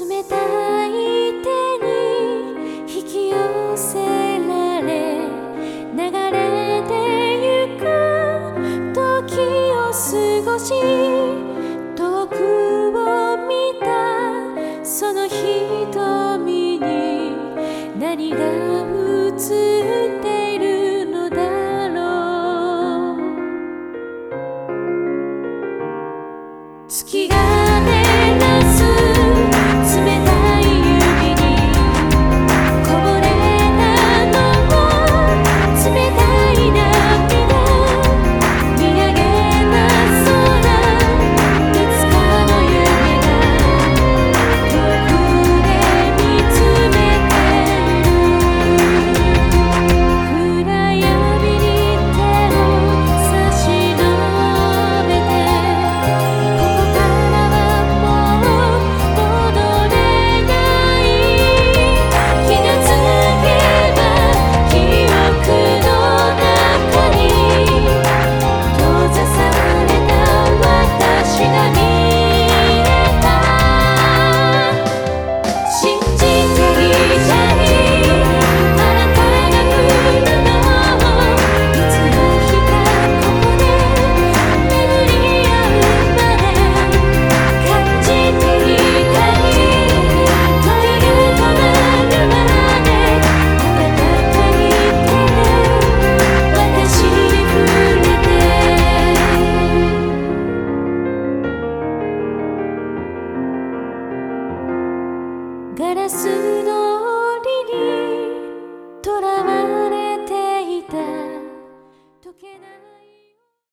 冷たい手に引き寄せられ流れてゆく時を過ごし遠くを見たその瞳に何が映っているのだろう月がガラスの